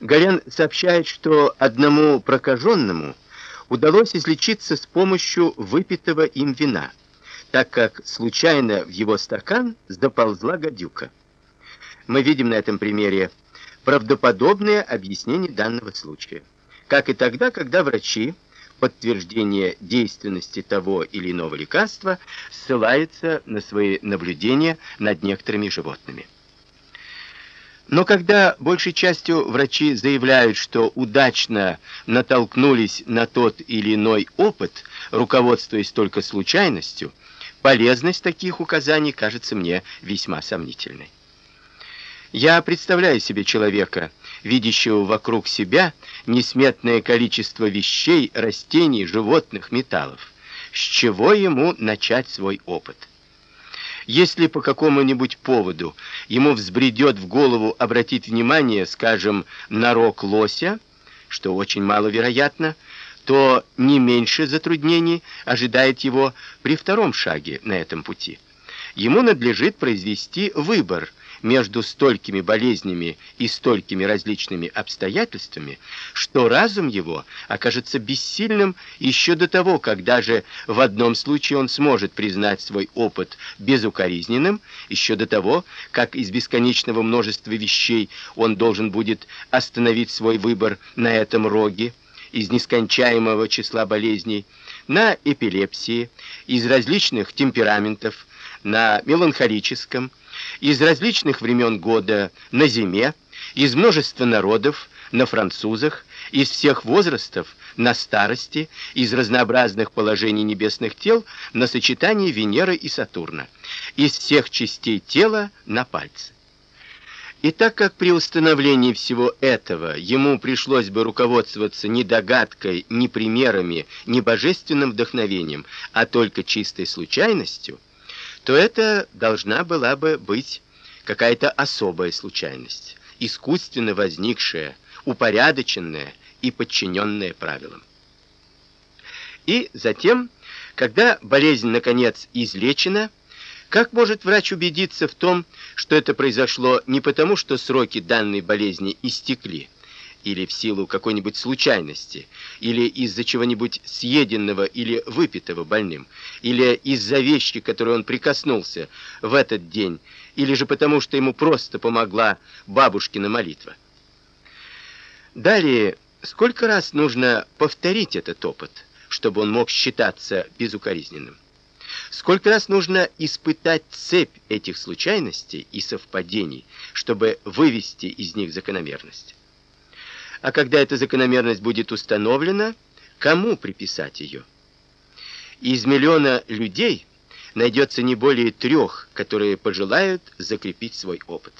Горян сообщает, что одному прокаженному удалось излечиться с помощью выпитого им вина, так как случайно в его стакан заползла гадюка. Мы видим на этом примере правдоподобное объяснение данного случая. Как и тогда, когда врачи подтверждение действенности того или иного лекарства ссылаются на свои наблюдения над некоторыми животными. Но когда большей частью врачи заявляют, что удачно натолкнулись на тот или иной опыт, руководствуясь только случайностью, полезность таких указаний кажется мне весьма сомнительной. Я представляю себе человека, видящего вокруг себя несметное количество вещей, растений, животных, металлов. С чего ему начать свой опыт? Если по какому-нибудь поводу ему взбредет в голову обратить внимание, скажем, на рог лося, что очень маловероятно, то не меньше затруднений ожидает его при втором шаге на этом пути. Ему надлежит произвести выбор между столькими болезнями и столькими различными обстоятельствами, что разум его окажется бессильным еще до того, как даже в одном случае он сможет признать свой опыт безукоризненным, еще до того, как из бесконечного множества вещей он должен будет остановить свой выбор на этом роге из нескончаемого числа болезней, на эпилепсии, из различных темпераментов, на меланхолическом, из различных времен года на зиме, из множества народов на французах, из всех возрастов на старости, из разнообразных положений небесных тел на сочетание Венеры и Сатурна, из всех частей тела на пальцы. И так как при установлении всего этого ему пришлось бы руководствоваться не догадкой, не примерами, не божественным вдохновением, а только чистой случайностью, то это должна была бы быть какая-то особая случайность, искусственно возникшая, упорядоченная и подчиненная правилам. И затем, когда болезнь наконец излечена, как может врач убедиться в том, что это произошло не потому, что сроки данной болезни истекли, или в силу какой-нибудь случайности, или из-за чего-нибудь съеденного или выпитого больным, или из-за вещи, которой он прикоснулся в этот день, или же потому, что ему просто помогла бабушкина молитва. Далее, сколько раз нужно повторить этот опыт, чтобы он мог считаться безукоризненным? Сколько раз нужно испытать цепь этих случайностей и совпадений, чтобы вывести из них закономерность? А когда эта закономерность будет установлена, кому приписать ее? Из миллиона людей найдется не более трех, которые пожелают закрепить свой опыт.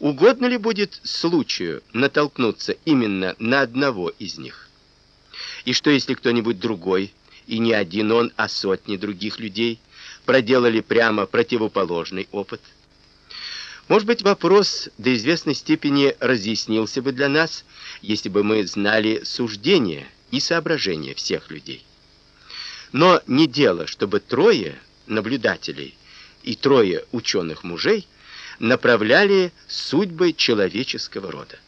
Угодно ли будет случаю натолкнуться именно на одного из них? И что если кто-нибудь другой, и не один он, а сотни других людей проделали прямо противоположный опыт? Может быть, вопрос до известной степени разъяснился бы для нас, если бы мы знали суждения и соображения всех людей. Но не дело, чтобы трое наблюдателей и трое ученых мужей направляли судьбы человеческого рода.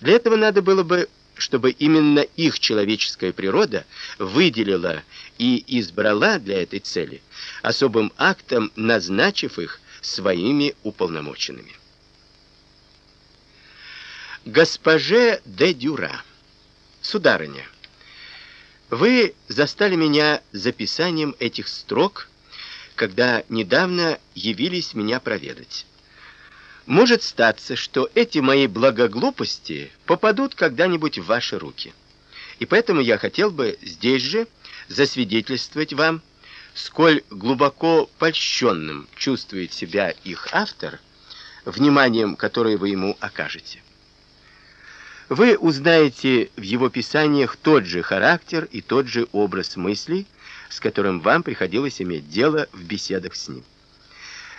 Для этого надо было бы, чтобы именно их человеческая природа выделила и избрала для этой цели особым актом, назначив их своими уполномоченными. Госпоже де Дюра. Сударыня, вы застали меня записанием этих строк, когда недавно явились меня проведать. Может статься, что эти мои благоглупости попадут когда-нибудь в ваши руки. И поэтому я хотел бы здесь же засвидетельствовать вам сколь глубоко польщенным чувствует себя их автор, вниманием, которое вы ему окажете. Вы узнаете в его писаниях тот же характер и тот же образ мыслей, с которым вам приходилось иметь дело в беседах с ним.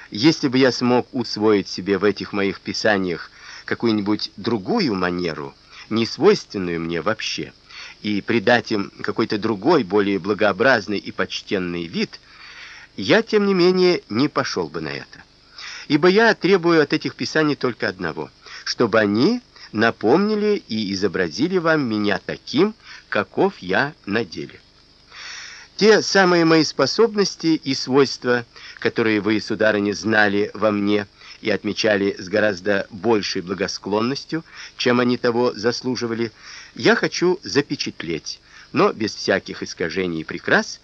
Если бы я смог усвоить себе в этих моих писаниях какую-нибудь другую манеру, не свойственную мне вообще, и придать им какой-то другой, более благообразный и почтенный вид, я тем не менее не пошел бы на это. Ибо я требую от этих писаний только одного: чтобы они напомнили и изобразили вам меня таким, каков я на деле. Те самые мои способности и свойства, которые вы, сударыня, знали во мне и отмечали с гораздо большей благосклонностью, чем они того заслуживали, я хочу запечатлеть, но без всяких искажений и прикрас,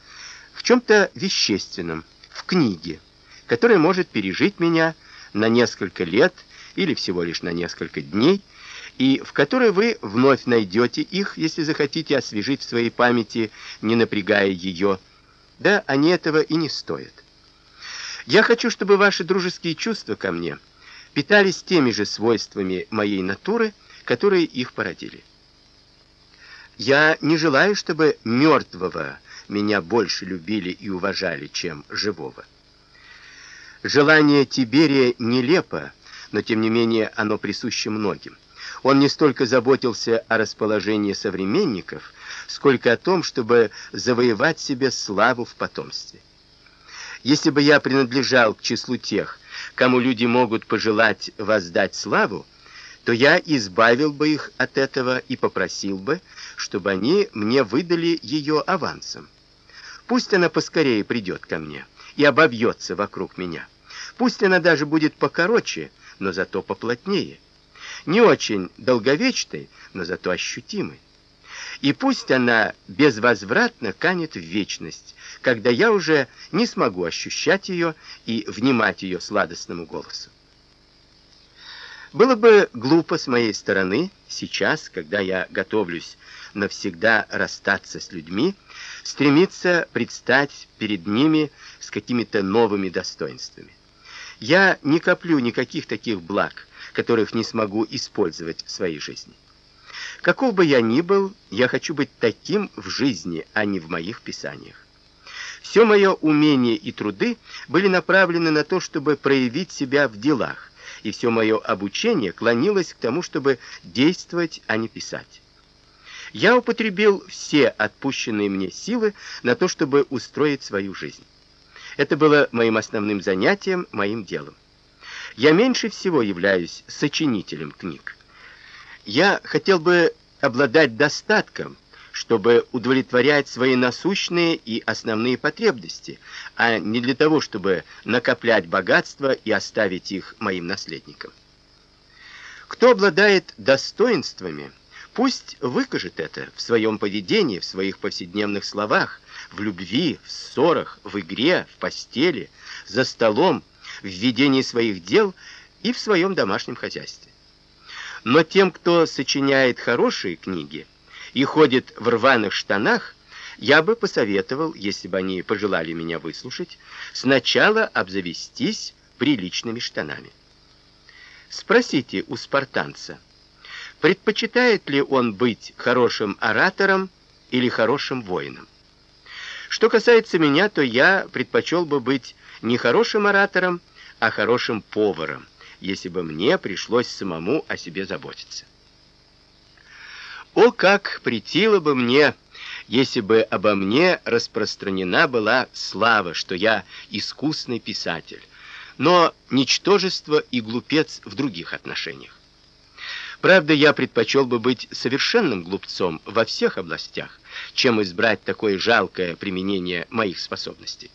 в чем то вещественном, в книге, которая может пережить меня на несколько лет или всего лишь на несколько дней и в которой вы вновь найдете их, если захотите освежить в своей памяти, не напрягая ее. Да, они этого и не стоят. Я хочу, чтобы ваши дружеские чувства ко мне питались теми же свойствами моей натуры, которые их породили. Я не желаю, чтобы мертвого меня больше любили и уважали, чем живого. Желание Тиберия нелепо, но тем не менее оно присуще многим. Он не столько заботился о расположении современников, сколько о том, чтобы завоевать себе славу в потомстве. Если бы я принадлежал к числу тех, кому люди могут пожелать воздать славу, то я избавил бы их от этого и попросил бы, чтобы они мне выдали ее авансом. Пусть она поскорее придет ко мне и обовьется вокруг меня. Пусть она даже будет покороче, но зато поплотнее не очень долговечной, но зато ощутимой. И пусть она безвозвратно канет в вечность, когда я уже не смогу ощущать ее и внимать ее сладостному голосу. Было бы глупо с моей стороны сейчас, когда я готовлюсь навсегда расстаться с людьми, стремиться предстать перед ними с какими-то новыми достоинствами. Я не коплю никаких таких благ, которых не смогу использовать в своей жизни. Каков бы я ни был, я хочу быть таким в жизни, а не в моих писаниях. Все мое умение и труды были направлены на то, чтобы проявить себя в делах, и все мое обучение клонилось к тому, чтобы действовать, а не писать. Я употребил все отпущенные мне силы на то, чтобы устроить свою жизнь. Это было моим основным занятием, моим делом. Я меньше всего являюсь сочинителем книг. Я хотел бы обладать достатком, чтобы удовлетворять свои насущные и основные потребности, а не для того, чтобы накоплять богатство и оставить их моим наследникам. Кто обладает достоинствами, пусть выкажет это в своем поведении, в своих повседневных словах, в любви, в ссорах, в игре, в постели, за столом, в ведении своих дел и в своем домашнем хозяйстве. Но тем, кто сочиняет хорошие книги и ходит в рваных штанах, я бы посоветовал, если бы они пожелали меня выслушать, сначала обзавестись приличными штанами. Спросите у спартанца, предпочитает ли он быть хорошим оратором или хорошим воином. Что касается меня, то я предпочел бы быть не хорошим оратором, а хорошим поваром, если бы мне пришлось самому о себе заботиться. О, как претило бы мне, если бы обо мне распространена была слава, что я искусный писатель, но ничтожество и глупец в других отношениях. Правда, я предпочел бы быть совершенным глупцом во всех областях, чем избрать такое жалкое применение моих способностей.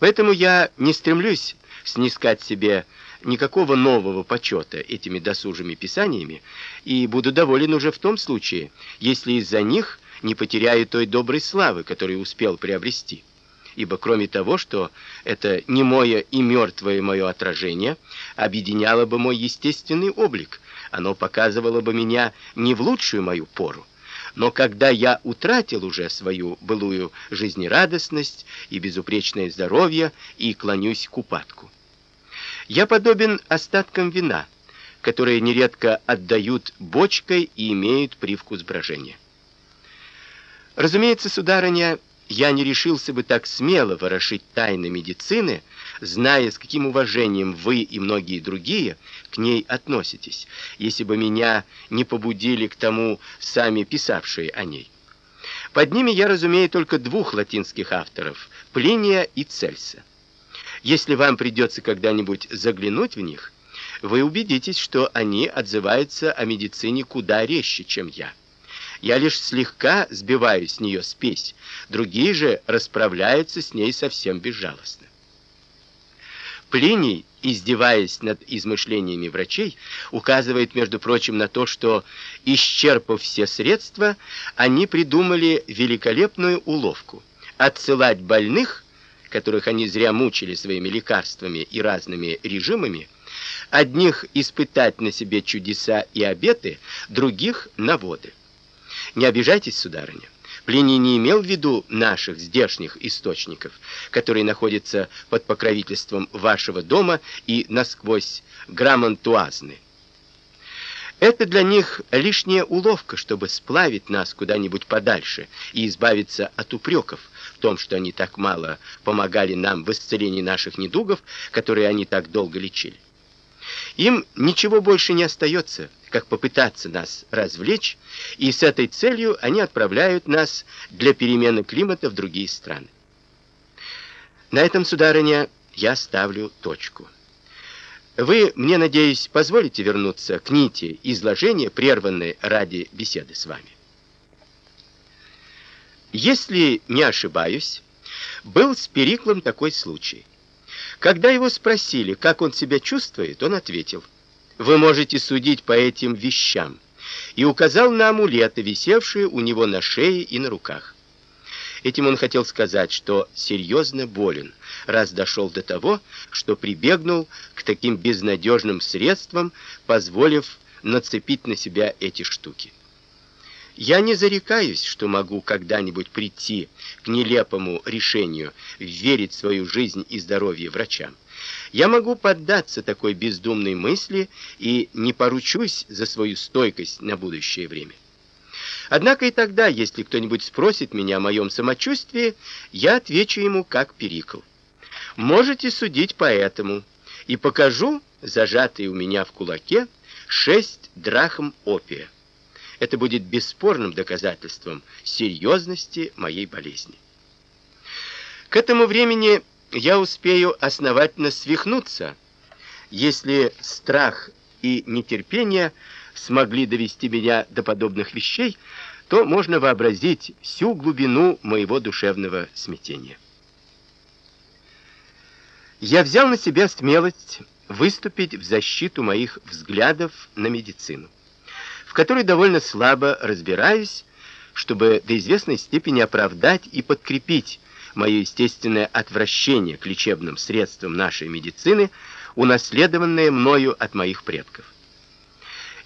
Поэтому я не стремлюсь снискать себе никакого нового почета этими досужими писаниями и буду доволен уже в том случае, если из-за них не потеряю той доброй славы, которую успел приобрести. Ибо кроме того, что это не мое и мертвое мое отражение, объединяло бы мой естественный облик, оно показывало бы меня не в лучшую мою пору, но когда я утратил уже свою былую жизнерадостность и безупречное здоровье и клонюсь к упадку. Я подобен остаткам вина, которые нередко отдают бочкой и имеют привкус брожения. Разумеется, сударыня, я не решился бы так смело ворошить тайны медицины, зная, с каким уважением вы и многие другие к ней относитесь, если бы меня не побудили к тому сами писавшие о ней. Под ними я разумею только двух латинских авторов: Плиния и Цельса. Если вам придется когда-нибудь заглянуть в них, вы убедитесь, что они отзываются о медицине куда резче, чем я. Я лишь слегка сбиваю с нее спесь, другие же расправляются с ней совсем безжалостно. Плиний, издеваясь над измышлениями врачей, указывает, между прочим, на то, что, исчерпав все средства, они придумали великолепную уловку отсылать больных, которых они зря мучили своими лекарствами и разными режимами, одних испытать на себе чудеса и обеты, других на воды. Не обижайтесь, сударыня. Плиний не имел в виду наших здешних источников, которые находятся под покровительством вашего дома и насквозь грамантуазны. Это для них лишняя уловка, чтобы сплавить нас куда-нибудь подальше и избавиться от упреков в том, что они так мало помогали нам в исцелении наших недугов, которые они так долго лечили. Им ничего больше не остается, как попытаться нас развлечь, и с этой целью они отправляют нас для перемены климата в другие страны. На этом, сударыня, я ставлю точку. Вы, мне надеюсь, позволите вернуться к нити изложения, прерванной ради беседы с вами. Если не ошибаюсь, был с Периклом такой случай. Когда его спросили, как он себя чувствует, он ответил: "Вы можете судить по этим вещам", и указал на амулеты, висевшие у него на шее и на руках. Этим он хотел сказать, что серьезно болен, раз дошел до того, что прибегнул к таким безнадежным средствам, позволив нацепить на себя эти штуки. Я не зарекаюсь, что могу когда-нибудь прийти к нелепому решению верить свою жизнь и здоровье врачам. Я могу поддаться такой бездумной мысли и не поручусь за свою стойкость на будущее время. Однако и тогда, если кто-нибудь спросит меня о моем самочувствии, я отвечу ему как Перикл. Можете судить по этому и покажу зажатые у меня в кулаке шесть драхм опия. Это будет бесспорным доказательством серьезности моей болезни. К этому времени я успею основательно свихнуться, если страх и нетерпение смогли довести меня до подобных вещей, то можно вообразить всю глубину моего душевного смятения. Я взял на себя смелость выступить в защиту моих взглядов на медицину в которой довольно слабо разбираюсь, чтобы до известной степени оправдать и подкрепить мое естественное отвращение к лечебным средствам нашей медицины, унаследованное мною от моих предков.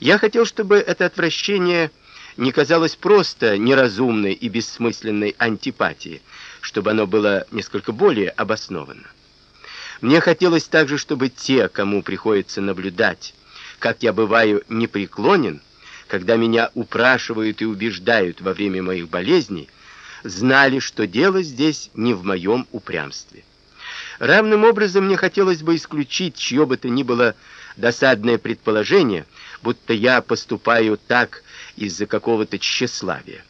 Я хотел, чтобы это отвращение не казалось просто неразумной и бессмысленной антипатией, чтобы оно было несколько более обоснованно. Мне хотелось также, чтобы те, кому приходится наблюдать, как я бываю непреклонен, когда меня упрашивают и убеждают во время моих болезней, знали, что дело здесь не в моем упрямстве. Равным образом мне хотелось бы исключить чье бы то ни было досадное предположение, будто я поступаю так из-за какого-то тщеславия.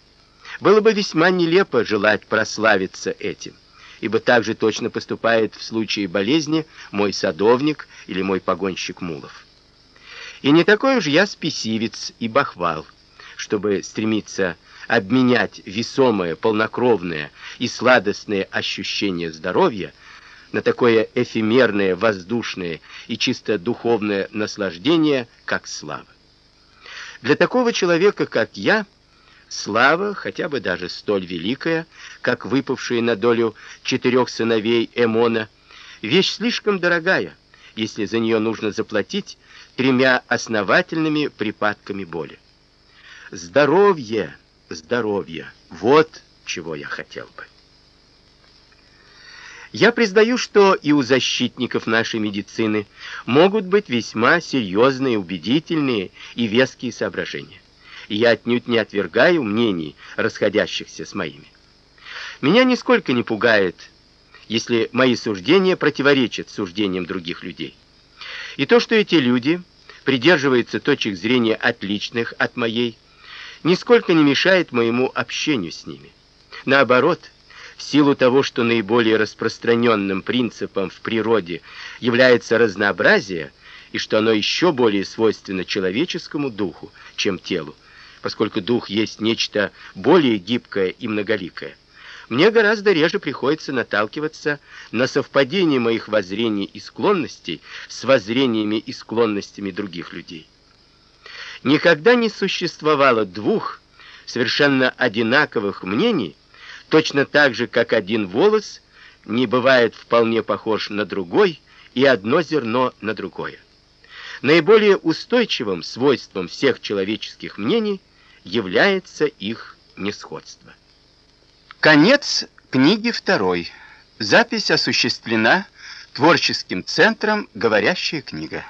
Было бы весьма нелепо желать прославиться этим, ибо так же точно поступает в случае болезни мой садовник или мой погонщик мулов. И не такой уж я спесивец и бахвал, чтобы стремиться обменять весомое, полнокровное и сладостное ощущение здоровья на такое эфемерное, воздушное и чисто духовное наслаждение, как слава. Для такого человека, как я, слава, хотя бы даже столь великая, как выпавшая на долю четырех сыновей Эмона, вещь слишком дорогая, если за нее нужно заплатить тремя основательными припадками боли. Здоровье, здоровье. Вот чего я хотел бы. Я признаю, что и у защитников нашей медицины могут быть весьма серьезные, убедительные и веские соображения. И я отнюдь не отвергаю мнений, расходящихся с моими. Меня нисколько не пугает, если мои суждения противоречат суждениям других людей. И то, что эти люди придерживаются точек зрения отличных от моей, нисколько не мешает моему общению с ними. Наоборот, в силу того, что наиболее распространенным принципом в природе является разнообразие, и что оно еще более свойственно человеческому духу, чем телу, поскольку дух есть нечто более гибкое и многоликое. Мне гораздо реже приходится наталкиваться на совпадение моих воззрений и склонностей с воззрениями и склонностями других людей. Никогда не существовало двух совершенно одинаковых мнений, точно так же, как один волос не бывает вполне похож на другой и одно зерно на другое. Наиболее устойчивым свойством всех человеческих мнений является их несходство. Конец книги второй. Запись осуществлена творческим центром «Говорящая книга».